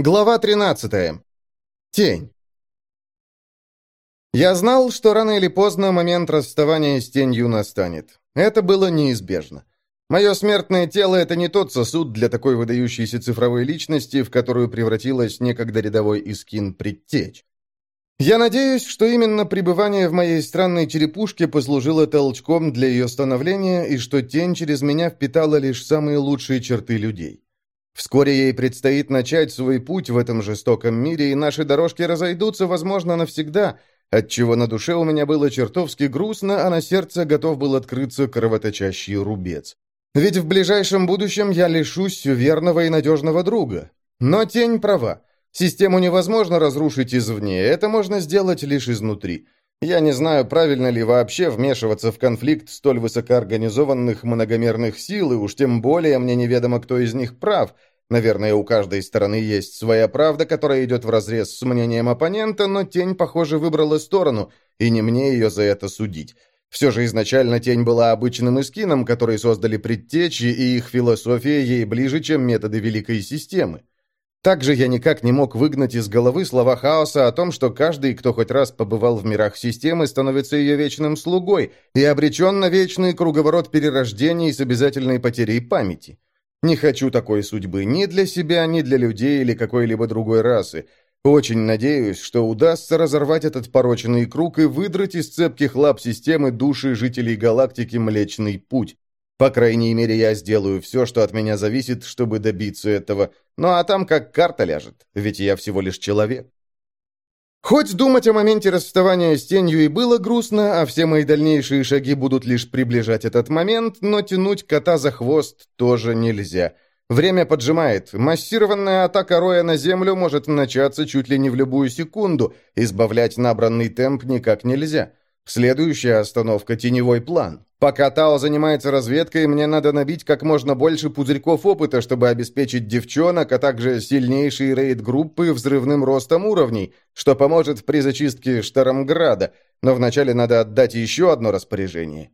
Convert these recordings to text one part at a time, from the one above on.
Глава 13. Тень. Я знал, что рано или поздно момент расставания с тенью настанет. Это было неизбежно. Мое смертное тело — это не тот сосуд для такой выдающейся цифровой личности, в которую превратилась некогда рядовой Искин предтечь. Я надеюсь, что именно пребывание в моей странной черепушке послужило толчком для ее становления, и что тень через меня впитала лишь самые лучшие черты людей. Вскоре ей предстоит начать свой путь в этом жестоком мире, и наши дорожки разойдутся, возможно, навсегда, отчего на душе у меня было чертовски грустно, а на сердце готов был открыться кровоточащий рубец. Ведь в ближайшем будущем я лишусь верного и надежного друга. Но тень права. Систему невозможно разрушить извне, это можно сделать лишь изнутри. Я не знаю, правильно ли вообще вмешиваться в конфликт столь высокоорганизованных многомерных сил, и уж тем более мне неведомо, кто из них прав. Наверное, у каждой стороны есть своя правда, которая идет вразрез с мнением оппонента, но тень, похоже, выбрала сторону, и не мне ее за это судить. Все же изначально тень была обычным эскином, который создали предтечи, и их философия ей ближе, чем методы Великой Системы. Также я никак не мог выгнать из головы слова хаоса о том, что каждый, кто хоть раз побывал в мирах системы, становится ее вечным слугой и обречен на вечный круговорот перерождений с обязательной потерей памяти. Не хочу такой судьбы ни для себя, ни для людей или какой-либо другой расы. Очень надеюсь, что удастся разорвать этот порочный круг и выдрать из цепких лап системы души жителей галактики Млечный Путь. По крайней мере, я сделаю все, что от меня зависит, чтобы добиться этого. Ну а там как карта ляжет, ведь я всего лишь человек. Хоть думать о моменте расставания с тенью и было грустно, а все мои дальнейшие шаги будут лишь приближать этот момент, но тянуть кота за хвост тоже нельзя. Время поджимает. Массированная атака Роя на землю может начаться чуть ли не в любую секунду. Избавлять набранный темп никак нельзя. Следующая остановка – теневой план. Пока Тао занимается разведкой, мне надо набить как можно больше пузырьков опыта, чтобы обеспечить девчонок, а также сильнейшие рейд-группы взрывным ростом уровней, что поможет при зачистке Штарамграда, но вначале надо отдать еще одно распоряжение.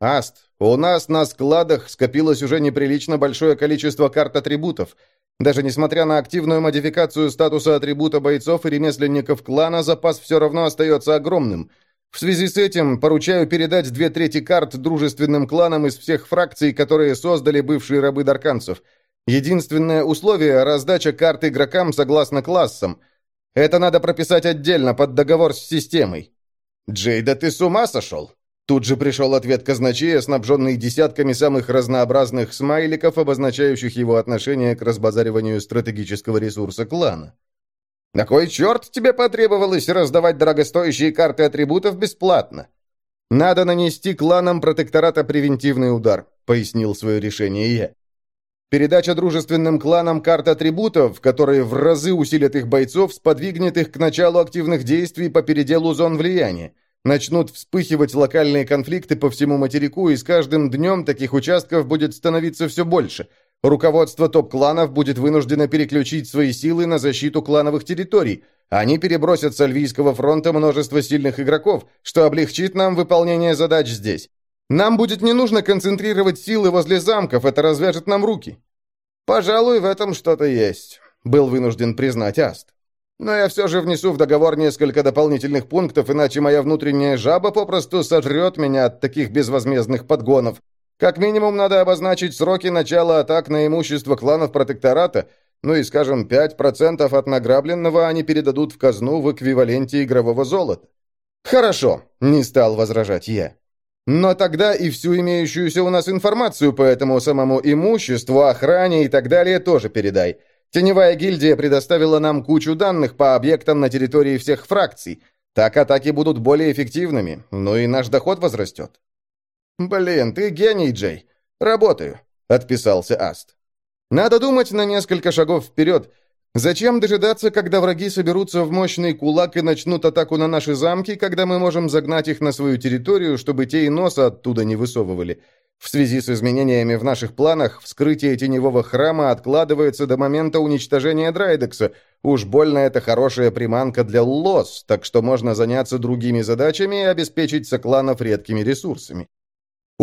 «Аст, у нас на складах скопилось уже неприлично большое количество карт атрибутов. Даже несмотря на активную модификацию статуса атрибута бойцов и ремесленников клана, запас все равно остается огромным – в связи с этим поручаю передать две трети карт дружественным кланам из всех фракций, которые создали бывшие рабы дарканцев. Единственное условие – раздача карт игрокам согласно классам. Это надо прописать отдельно, под договор с системой. «Джей, да ты с ума сошел?» Тут же пришел ответ казначея, снабженный десятками самых разнообразных смайликов, обозначающих его отношение к разбазариванию стратегического ресурса клана. На кой черт тебе потребовалось раздавать дорогостоящие карты атрибутов бесплатно? Надо нанести кланам протектората превентивный удар, пояснил свое решение я. Передача дружественным кланам карт атрибутов, которые в разы усилят их бойцов, сподвигнет их к началу активных действий по переделу зон влияния. Начнут вспыхивать локальные конфликты по всему материку, и с каждым днем таких участков будет становиться все больше – Руководство топ-кланов будет вынуждено переключить свои силы на защиту клановых территорий. Они перебросят с Альвийского фронта множество сильных игроков, что облегчит нам выполнение задач здесь. Нам будет не нужно концентрировать силы возле замков, это развяжет нам руки». «Пожалуй, в этом что-то есть», — был вынужден признать Аст. «Но я все же внесу в договор несколько дополнительных пунктов, иначе моя внутренняя жаба попросту сожрет меня от таких безвозмездных подгонов. Как минимум надо обозначить сроки начала атак на имущество кланов протектората, ну и, скажем, 5% от награбленного они передадут в казну в эквиваленте игрового золота. Хорошо, не стал возражать я. Но тогда и всю имеющуюся у нас информацию по этому самому имуществу, охране и так далее тоже передай. Теневая гильдия предоставила нам кучу данных по объектам на территории всех фракций. Так атаки будут более эффективными, ну и наш доход возрастет. «Блин, ты гений, Джей. Работаю», — отписался Аст. «Надо думать на несколько шагов вперед. Зачем дожидаться, когда враги соберутся в мощный кулак и начнут атаку на наши замки, когда мы можем загнать их на свою территорию, чтобы те и носа оттуда не высовывали?» В связи с изменениями в наших планах, вскрытие теневого храма откладывается до момента уничтожения Драйдекса. Уж больно это хорошая приманка для лос, так что можно заняться другими задачами и обеспечить сокланов редкими ресурсами.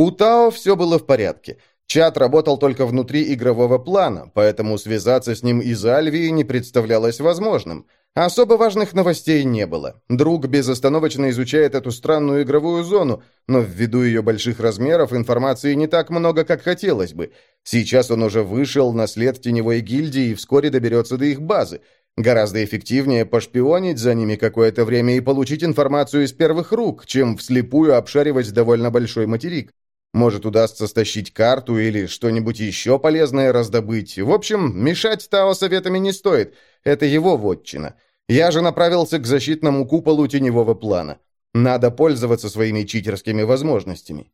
У Тао все было в порядке. Чат работал только внутри игрового плана, поэтому связаться с ним из Альвии не представлялось возможным. Особо важных новостей не было. Друг безостановочно изучает эту странную игровую зону, но ввиду ее больших размеров информации не так много, как хотелось бы. Сейчас он уже вышел на след теневой гильдии и вскоре доберется до их базы. Гораздо эффективнее пошпионить за ними какое-то время и получить информацию из первых рук, чем вслепую обшаривать довольно большой материк. Может, удастся стащить карту или что-нибудь еще полезное раздобыть. В общем, мешать Тао советами не стоит. Это его вотчина. Я же направился к защитному куполу теневого плана. Надо пользоваться своими читерскими возможностями.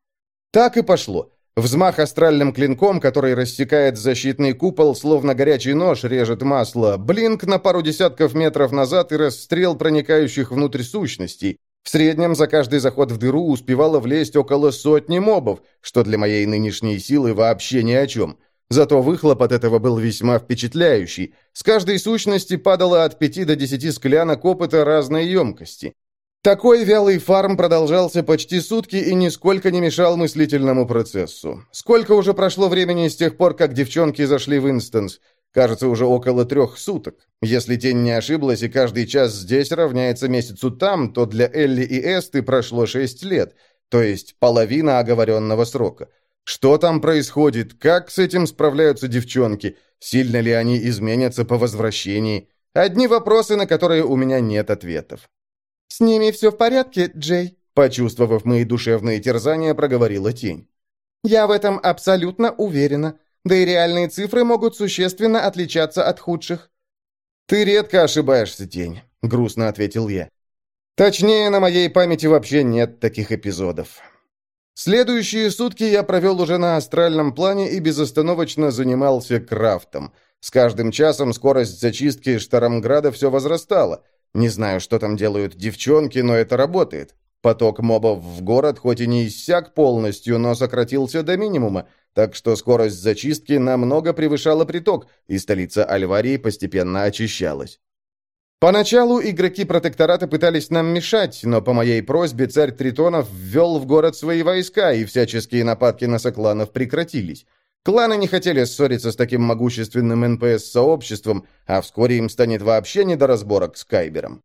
Так и пошло. Взмах астральным клинком, который рассекает защитный купол, словно горячий нож режет масло, блинк на пару десятков метров назад и расстрел проникающих внутрь сущностей. В среднем за каждый заход в дыру успевало влезть около сотни мобов, что для моей нынешней силы вообще ни о чем. Зато выхлоп от этого был весьма впечатляющий. С каждой сущности падало от пяти до десяти склянок опыта разной емкости. Такой вялый фарм продолжался почти сутки и нисколько не мешал мыслительному процессу. Сколько уже прошло времени с тех пор, как девчонки зашли в инстанс? Кажется, уже около трех суток. Если тень не ошиблась, и каждый час здесь равняется месяцу там, то для Элли и Эсты прошло шесть лет, то есть половина оговоренного срока. Что там происходит? Как с этим справляются девчонки? Сильно ли они изменятся по возвращении? Одни вопросы, на которые у меня нет ответов. «С ними все в порядке, Джей?» Почувствовав мои душевные терзания, проговорила тень. «Я в этом абсолютно уверена. Да и реальные цифры могут существенно отличаться от худших». «Ты редко ошибаешься, Тень», — грустно ответил я. «Точнее, на моей памяти вообще нет таких эпизодов». Следующие сутки я провел уже на астральном плане и безостановочно занимался крафтом. С каждым часом скорость зачистки Штарамграда все возрастала. Не знаю, что там делают девчонки, но это работает. Поток мобов в город хоть и не иссяк полностью, но сократился до минимума, так что скорость зачистки намного превышала приток, и столица Альварии постепенно очищалась. Поначалу игроки протектората пытались нам мешать, но по моей просьбе царь Тритонов ввел в город свои войска, и всяческие нападки на сокланов прекратились. Кланы не хотели ссориться с таким могущественным НПС-сообществом, а вскоре им станет вообще не до разборок с Кайбером.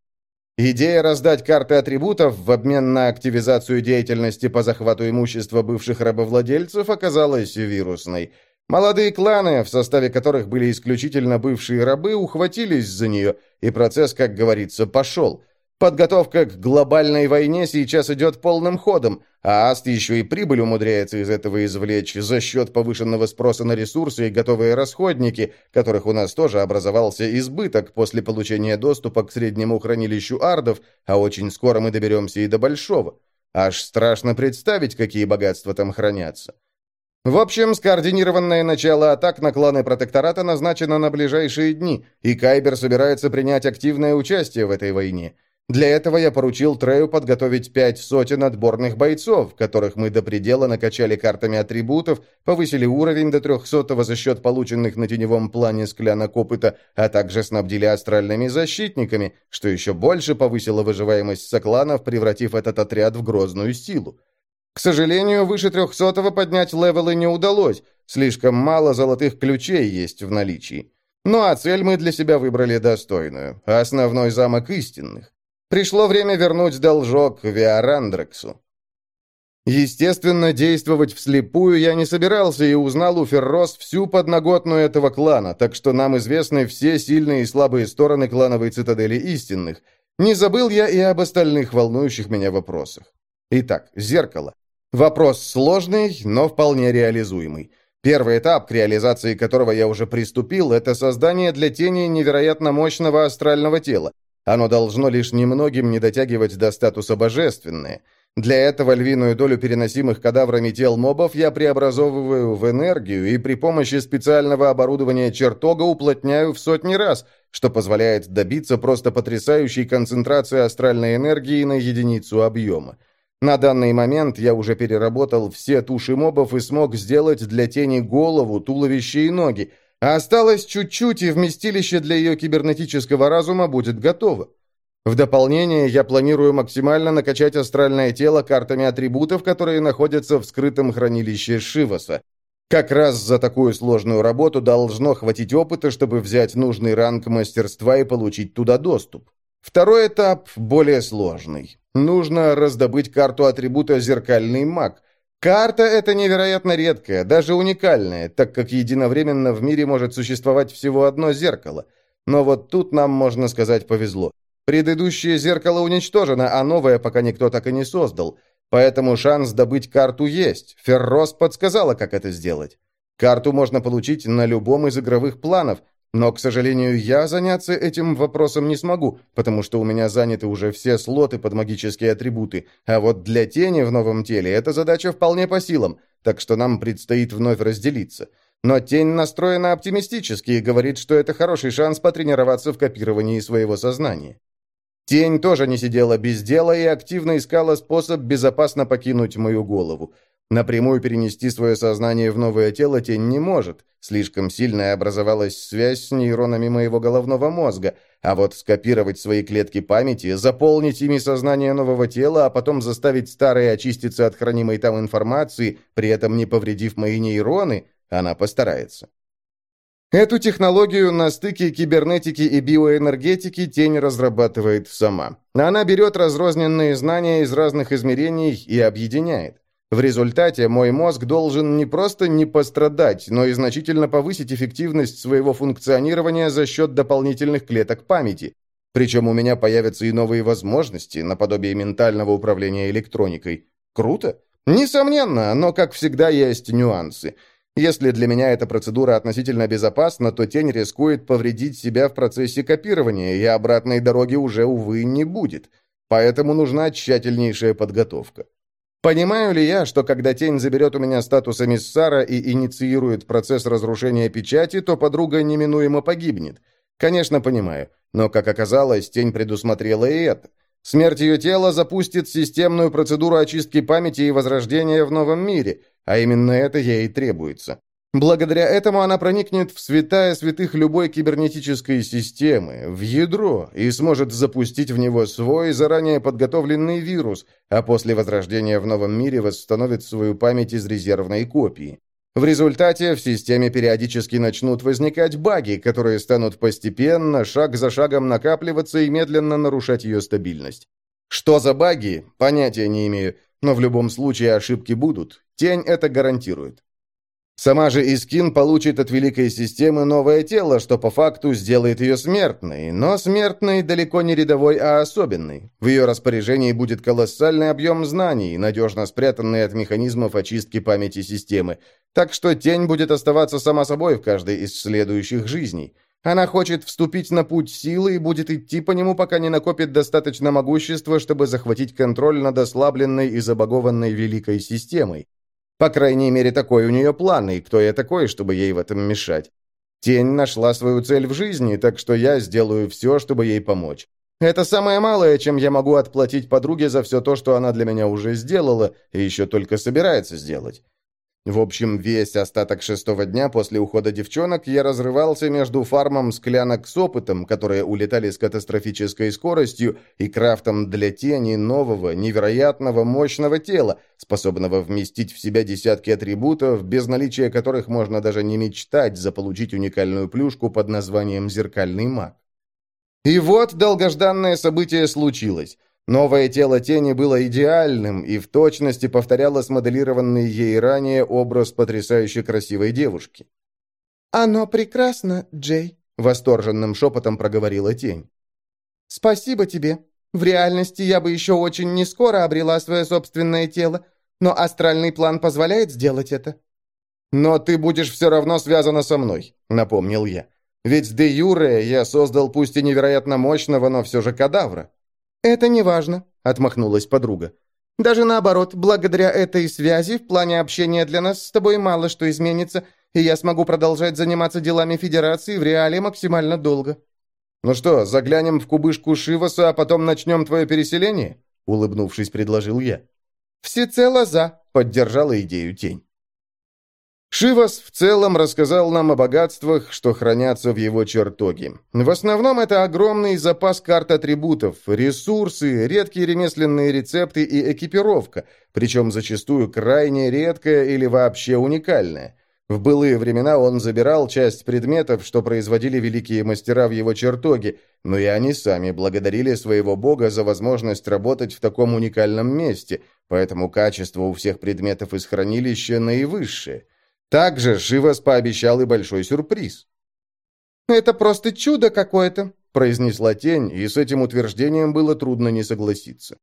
Идея раздать карты атрибутов в обмен на активизацию деятельности по захвату имущества бывших рабовладельцев оказалась вирусной. Молодые кланы, в составе которых были исключительно бывшие рабы, ухватились за нее, и процесс, как говорится, пошел. Подготовка к глобальной войне сейчас идет полным ходом, а Аст еще и прибыль умудряется из этого извлечь за счет повышенного спроса на ресурсы и готовые расходники, которых у нас тоже образовался избыток после получения доступа к среднему хранилищу ардов, а очень скоро мы доберемся и до большого. Аж страшно представить, какие богатства там хранятся. В общем, скоординированное начало атак на кланы протектората назначено на ближайшие дни, и Кайбер собирается принять активное участие в этой войне – для этого я поручил Трею подготовить пять сотен отборных бойцов, которых мы до предела накачали картами атрибутов, повысили уровень до трехсотого за счет полученных на теневом плане склянок опыта, а также снабдили астральными защитниками, что еще больше повысило выживаемость сокланов, превратив этот отряд в грозную силу. К сожалению, выше трехсотого поднять левелы не удалось, слишком мало золотых ключей есть в наличии. Ну а цель мы для себя выбрали достойную – основной замок истинных. Пришло время вернуть должок Виарандрексу. Естественно, действовать вслепую я не собирался и узнал у Феррос всю подноготную этого клана, так что нам известны все сильные и слабые стороны клановой цитадели истинных. Не забыл я и об остальных волнующих меня вопросах. Итак, зеркало. Вопрос сложный, но вполне реализуемый. Первый этап, к реализации которого я уже приступил, это создание для тени невероятно мощного астрального тела. Оно должно лишь немногим не дотягивать до статуса божественное. Для этого львиную долю переносимых кадаврами тел мобов я преобразовываю в энергию и при помощи специального оборудования чертога уплотняю в сотни раз, что позволяет добиться просто потрясающей концентрации астральной энергии на единицу объема. На данный момент я уже переработал все туши мобов и смог сделать для тени голову, туловище и ноги, осталось чуть-чуть, и вместилище для ее кибернетического разума будет готово. В дополнение, я планирую максимально накачать астральное тело картами атрибутов, которые находятся в скрытом хранилище Шиваса. Как раз за такую сложную работу должно хватить опыта, чтобы взять нужный ранг мастерства и получить туда доступ. Второй этап более сложный. Нужно раздобыть карту атрибута «Зеркальный маг». Карта эта невероятно редкая, даже уникальная, так как единовременно в мире может существовать всего одно зеркало. Но вот тут нам, можно сказать, повезло. Предыдущее зеркало уничтожено, а новое пока никто так и не создал. Поэтому шанс добыть карту есть. Феррос подсказала, как это сделать. Карту можно получить на любом из игровых планов, но, к сожалению, я заняться этим вопросом не смогу, потому что у меня заняты уже все слоты под магические атрибуты, а вот для тени в новом теле эта задача вполне по силам, так что нам предстоит вновь разделиться. Но тень настроена оптимистически и говорит, что это хороший шанс потренироваться в копировании своего сознания. Тень тоже не сидела без дела и активно искала способ безопасно покинуть мою голову. Напрямую перенести свое сознание в новое тело тень не может. Слишком сильная образовалась связь с нейронами моего головного мозга. А вот скопировать свои клетки памяти, заполнить ими сознание нового тела, а потом заставить старые очиститься от хранимой там информации, при этом не повредив мои нейроны, она постарается. Эту технологию на стыке кибернетики и биоэнергетики тень разрабатывает сама. Она берет разрозненные знания из разных измерений и объединяет. В результате мой мозг должен не просто не пострадать, но и значительно повысить эффективность своего функционирования за счет дополнительных клеток памяти. Причем у меня появятся и новые возможности, наподобие ментального управления электроникой. Круто? Несомненно, но, как всегда, есть нюансы. Если для меня эта процедура относительно безопасна, то тень рискует повредить себя в процессе копирования, и обратной дороги уже, увы, не будет. Поэтому нужна тщательнейшая подготовка. Понимаю ли я, что когда тень заберет у меня статус эмиссара и инициирует процесс разрушения печати, то подруга неминуемо погибнет? Конечно, понимаю. Но, как оказалось, тень предусмотрела и это. Смерть ее тела запустит системную процедуру очистки памяти и возрождения в новом мире, а именно это ей и требуется. Благодаря этому она проникнет в святая святых любой кибернетической системы, в ядро, и сможет запустить в него свой заранее подготовленный вирус, а после возрождения в новом мире восстановит свою память из резервной копии. В результате в системе периодически начнут возникать баги, которые станут постепенно, шаг за шагом накапливаться и медленно нарушать ее стабильность. Что за баги, понятия не имею, но в любом случае ошибки будут. Тень это гарантирует. Сама же Искин получит от Великой Системы новое тело, что по факту сделает ее смертной, но смертной далеко не рядовой, а особенной. В ее распоряжении будет колоссальный объем знаний, надежно спрятанный от механизмов очистки памяти системы, так что тень будет оставаться сама собой в каждой из следующих жизней. Она хочет вступить на путь силы и будет идти по нему, пока не накопит достаточно могущества, чтобы захватить контроль над ослабленной и забагованной Великой Системой. По крайней мере, такой у нее план, и кто я такой, чтобы ей в этом мешать? Тень нашла свою цель в жизни, так что я сделаю все, чтобы ей помочь. Это самое малое, чем я могу отплатить подруге за все то, что она для меня уже сделала и еще только собирается сделать. В общем, весь остаток шестого дня после ухода девчонок я разрывался между фармом склянок с опытом, которые улетали с катастрофической скоростью, и крафтом для тени нового, невероятного, мощного тела, способного вместить в себя десятки атрибутов, без наличия которых можно даже не мечтать заполучить уникальную плюшку под названием «Зеркальный маг». И вот долгожданное событие случилось. Новое тело тени было идеальным и в точности повторяло смоделированный ей ранее образ потрясающе красивой девушки. «Оно прекрасно, Джей», — восторженным шепотом проговорила тень. «Спасибо тебе. В реальности я бы еще очень не скоро обрела свое собственное тело, но астральный план позволяет сделать это». «Но ты будешь все равно связана со мной», — напомнил я. «Ведь де юре я создал пусть и невероятно мощного, но все же кадавра». «Это не важно», — отмахнулась подруга. «Даже наоборот, благодаря этой связи в плане общения для нас с тобой мало что изменится, и я смогу продолжать заниматься делами Федерации в реале максимально долго». «Ну что, заглянем в кубышку Шиваса, а потом начнем твое переселение?» — улыбнувшись, предложил я. «Всецело за», — поддержала идею тень. Шивас в целом рассказал нам о богатствах, что хранятся в его чертоге. В основном это огромный запас карт атрибутов, ресурсы, редкие ремесленные рецепты и экипировка, причем зачастую крайне редкая или вообще уникальная. В былые времена он забирал часть предметов, что производили великие мастера в его чертоге, но и они сами благодарили своего бога за возможность работать в таком уникальном месте, поэтому качество у всех предметов из хранилища наивысшее. Также Шивас пообещал и большой сюрприз. «Это просто чудо какое-то», — произнесла тень, и с этим утверждением было трудно не согласиться.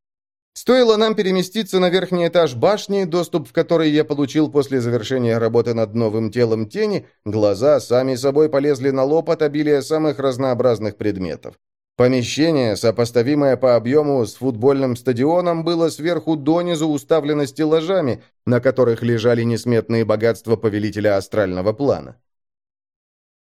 Стоило нам переместиться на верхний этаж башни, доступ в который я получил после завершения работы над новым телом тени, глаза сами собой полезли на лоб от обилия самых разнообразных предметов. Помещение, сопоставимое по объему с футбольным стадионом, было сверху донизу уставлено стеллажами, на которых лежали несметные богатства повелителя астрального плана.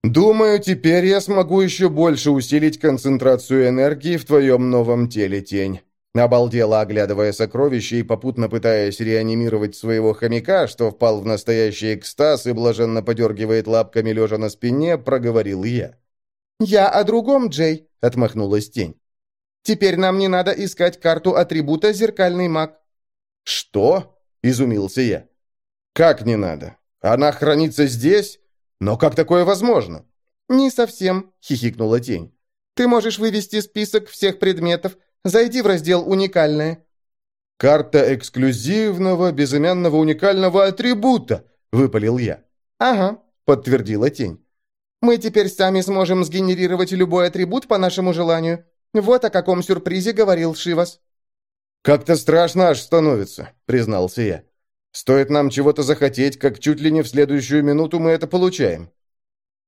«Думаю, теперь я смогу еще больше усилить концентрацию энергии в твоем новом теле, тень». Обалдело оглядывая сокровища и попутно пытаясь реанимировать своего хомяка, что впал в настоящий экстаз и блаженно подергивает лапками лежа на спине, проговорил я. «Я о другом, Джей», — отмахнулась тень. «Теперь нам не надо искать карту атрибута «Зеркальный маг». «Что?» — изумился я. «Как не надо? Она хранится здесь? Но как такое возможно?» «Не совсем», — хихикнула тень. «Ты можешь вывести список всех предметов, Зайди в раздел «Уникальное». «Карта эксклюзивного, безымянного уникального атрибута», — выпалил я. «Ага», — подтвердила тень. «Мы теперь сами сможем сгенерировать любой атрибут по нашему желанию. Вот о каком сюрпризе говорил Шивас». «Как-то страшно аж становится», — признался я. «Стоит нам чего-то захотеть, как чуть ли не в следующую минуту мы это получаем».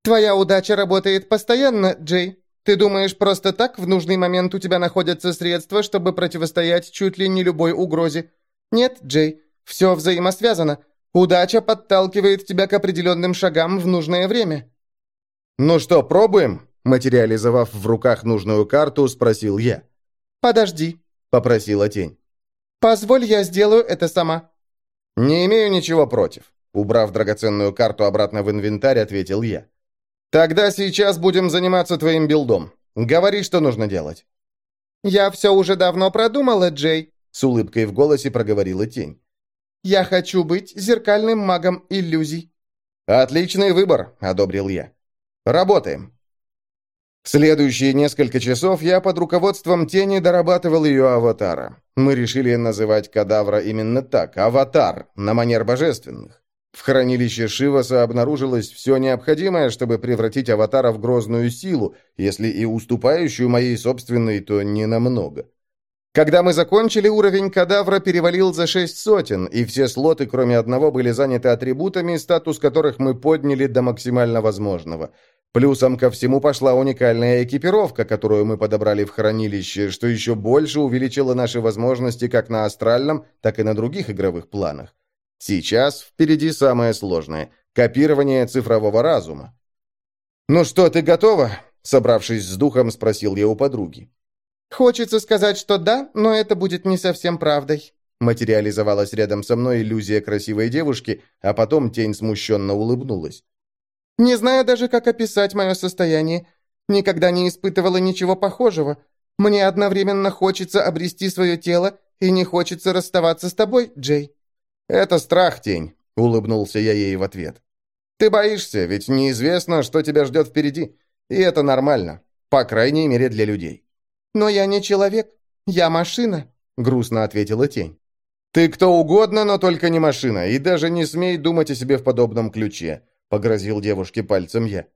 «Твоя удача работает постоянно, Джей», ты думаешь, просто так в нужный момент у тебя находятся средства, чтобы противостоять чуть ли не любой угрозе? Нет, Джей, все взаимосвязано. Удача подталкивает тебя к определенным шагам в нужное время». «Ну что, пробуем?» Материализовав в руках нужную карту, спросил я. «Подожди», — попросила тень. «Позволь, я сделаю это сама». «Не имею ничего против», — убрав драгоценную карту обратно в инвентарь, ответил я. «Тогда сейчас будем заниматься твоим билдом. Говори, что нужно делать». «Я все уже давно продумала, Джей», — с улыбкой в голосе проговорила тень. «Я хочу быть зеркальным магом иллюзий». «Отличный выбор», — одобрил я. «Работаем». Следующие несколько часов я под руководством тени дорабатывал ее аватара. Мы решили называть кадавра именно так — аватар, на манер божественных. В хранилище Шиваса обнаружилось все необходимое, чтобы превратить аватара в грозную силу, если и уступающую моей собственной, то не намного. Когда мы закончили, уровень кадавра перевалил за шесть сотен, и все слоты, кроме одного, были заняты атрибутами, статус которых мы подняли до максимально возможного. Плюсом ко всему пошла уникальная экипировка, которую мы подобрали в хранилище, что еще больше увеличило наши возможности как на астральном, так и на других игровых планах. Сейчас впереди самое сложное – копирование цифрового разума. «Ну что, ты готова?» – собравшись с духом, спросил я у подруги. «Хочется сказать, что да, но это будет не совсем правдой». Материализовалась рядом со мной иллюзия красивой девушки, а потом тень смущенно улыбнулась. «Не знаю даже, как описать мое состояние. Никогда не испытывала ничего похожего. Мне одновременно хочется обрести свое тело и не хочется расставаться с тобой, Джей». «Это страх, тень», — улыбнулся я ей в ответ. «Ты боишься, ведь неизвестно, что тебя ждет впереди. И это нормально, по крайней мере для людей». «Но я не человек, я машина», — грустно ответила тень. «Ты кто угодно, но только не машина, и даже не смей думать о себе в подобном ключе», — погрозил девушке пальцем я.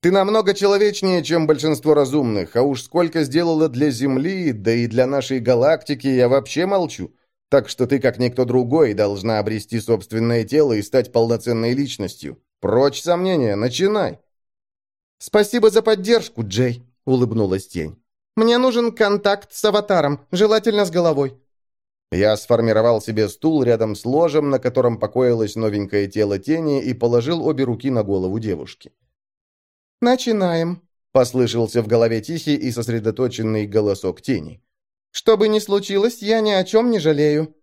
«Ты намного человечнее, чем большинство разумных, а уж сколько сделала для Земли, да и для нашей галактики, я вообще молчу. Так что ты, как никто другой, должна обрести собственное тело и стать полноценной личностью. Прочь сомнения, начинай!» «Спасибо за поддержку, Джей», — улыбнулась тень. «Мне нужен контакт с аватаром, желательно с головой». Я сформировал себе стул рядом с ложем, на котором покоилось новенькое тело тени, и положил обе руки на голову девушки. «Начинаем», — послышался в голове тихий и сосредоточенный голосок тени. Что бы ни случилось, я ни о чем не жалею».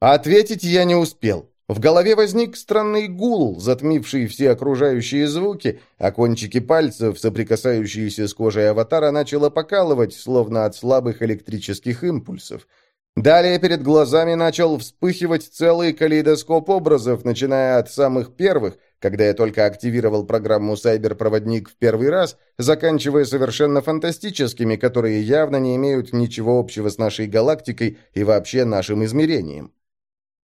Ответить я не успел. В голове возник странный гул, затмивший все окружающие звуки, а кончики пальцев, соприкасающиеся с кожей аватара, начало покалывать, словно от слабых электрических импульсов. Далее перед глазами начал вспыхивать целый калейдоскоп образов, начиная от самых первых, когда я только активировал программу «Сайберпроводник» в первый раз, заканчивая совершенно фантастическими, которые явно не имеют ничего общего с нашей галактикой и вообще нашим измерением.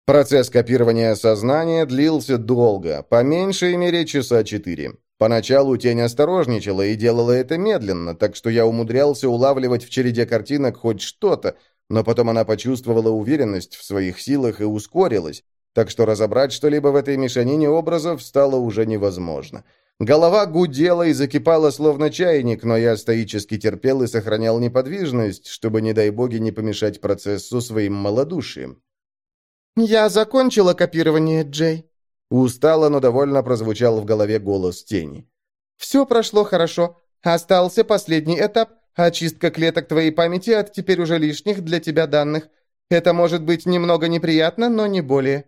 Процесс копирования сознания длился долго, по меньшей мере часа четыре. Поначалу тень осторожничала и делала это медленно, так что я умудрялся улавливать в череде картинок хоть что-то, но потом она почувствовала уверенность в своих силах и ускорилась, так что разобрать что-либо в этой мешанине образов стало уже невозможно. Голова гудела и закипала, словно чайник, но я стоически терпел и сохранял неподвижность, чтобы, не дай боги, не помешать процессу своим малодушием. «Я закончила копирование, Джей», — устало, но довольно прозвучал в голове голос тени. «Все прошло хорошо. Остался последний этап — Очистка клеток твоей памяти от теперь уже лишних для тебя данных. Это может быть немного неприятно, но не более».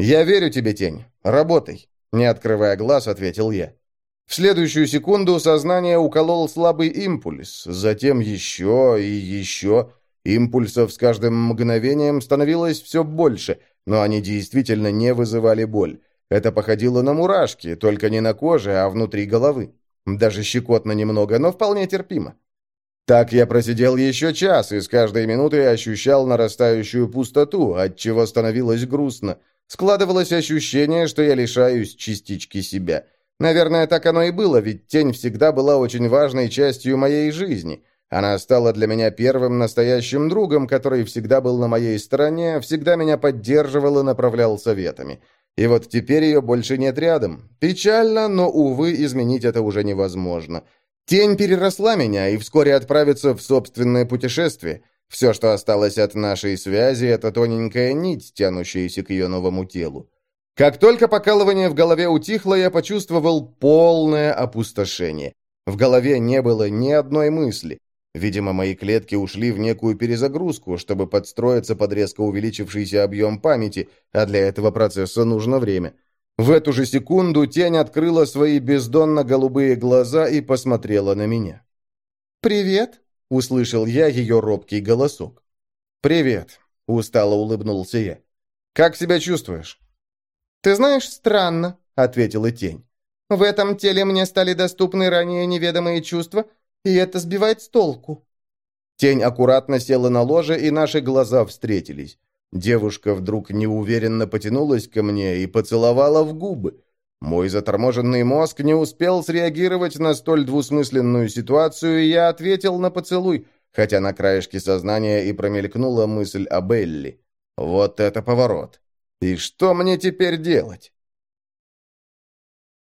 «Я верю тебе, Тень. Работай», — не открывая глаз, ответил я. В следующую секунду сознание уколол слабый импульс, затем еще и еще. Импульсов с каждым мгновением становилось все больше, но они действительно не вызывали боль. Это походило на мурашки, только не на коже, а внутри головы. Даже щекотно немного, но вполне терпимо. Так я просидел еще час, и с каждой минутой ощущал нарастающую пустоту, от чего становилось грустно. Складывалось ощущение, что я лишаюсь частички себя. Наверное, так оно и было, ведь тень всегда была очень важной частью моей жизни. Она стала для меня первым настоящим другом, который всегда был на моей стороне, всегда меня поддерживал и направлял советами. И вот теперь ее больше нет рядом. Печально, но, увы, изменить это уже невозможно. Тень переросла меня и вскоре отправится в собственное путешествие. Все, что осталось от нашей связи, это тоненькая нить, тянущаяся к ее новому телу. Как только покалывание в голове утихло, я почувствовал полное опустошение. В голове не было ни одной мысли. Видимо, мои клетки ушли в некую перезагрузку, чтобы подстроиться под резко увеличившийся объем памяти, а для этого процесса нужно время. В эту же секунду тень открыла свои бездонно-голубые глаза и посмотрела на меня. «Привет!» — услышал я ее робкий голосок. «Привет!» — устало улыбнулся я. «Как себя чувствуешь?» «Ты знаешь, странно», — ответила тень. «В этом теле мне стали доступны ранее неведомые чувства, и это сбивает с толку». Тень аккуратно села на ложе, и наши глаза встретились. Девушка вдруг неуверенно потянулась ко мне и поцеловала в губы. Мой заторможенный мозг не успел среагировать на столь двусмысленную ситуацию, и я ответил на поцелуй, хотя на краешке сознания и промелькнула мысль о Белли. Вот это поворот. И что мне теперь делать?